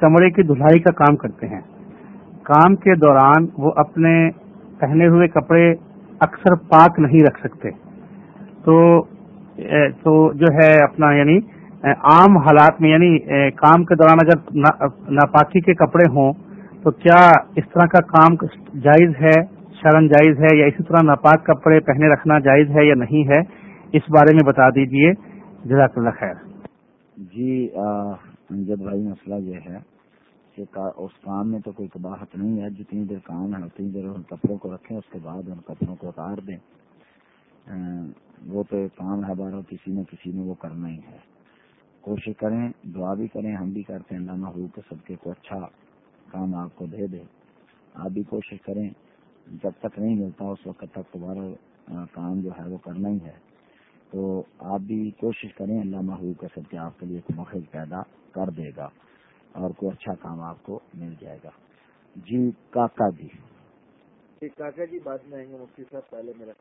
چمڑے کی دھلائی کا کام کرتے ہیں۔ کام کے دوران وہ اپنے پہنے ہوئے کپڑے اکثر پاک نہیں رکھ سکتے۔ تو تو جو ہے اپنا یعنی عام حالات میں یعنی کام کے دوران اگر ناپاکی کے کپڑے ہوں تو کیا اس طرح کا کام جائز ہے؟ شرن جائز ہے؟ یا اسی طرح ناپاک کپڑے پہنے رکھنا جائز ہے یا نہیں ہے؟ اس بارے میں بتا دیجیے۔ جزاک اللہ خیر۔ جی امجد بھائی مسئلہ یہ ہے کہ اس کام میں تو کوئی کباہت نہیں ہے، جتنی دیر کام ہے، اتنی دیر ان کپڑوں کو رکھیں، اس کے بعد ان کپڑوں کو اتار دیں۔ وہ تو ایک کام ہے بارہ، کسی نے کسی نے وہ کرنا ہی ہے۔ کوشش کریں، دعا بھی کریں، ہم بھی کرتے ہیں، اللہ محبوب کے سب کے کو اچھا کام آپ کو دے دے۔ آپ بھی کوشش کریں، جب تک نہیں ملتا اس وقت تک دوبارہ کام جو ہے وہ کرنا ہی ہے۔ تو آپ بھی کوشش کریں اللہ محبوب کا سب کے آپ کے لیے ایک مخل پیدا کر دے گا اور کوئی اچھا کام آپ کو مل جائے گا۔ جی کاکا جی۔, جی، کاکا جی بات میں آئیں گے، مفتی صاحب، پہلے میرا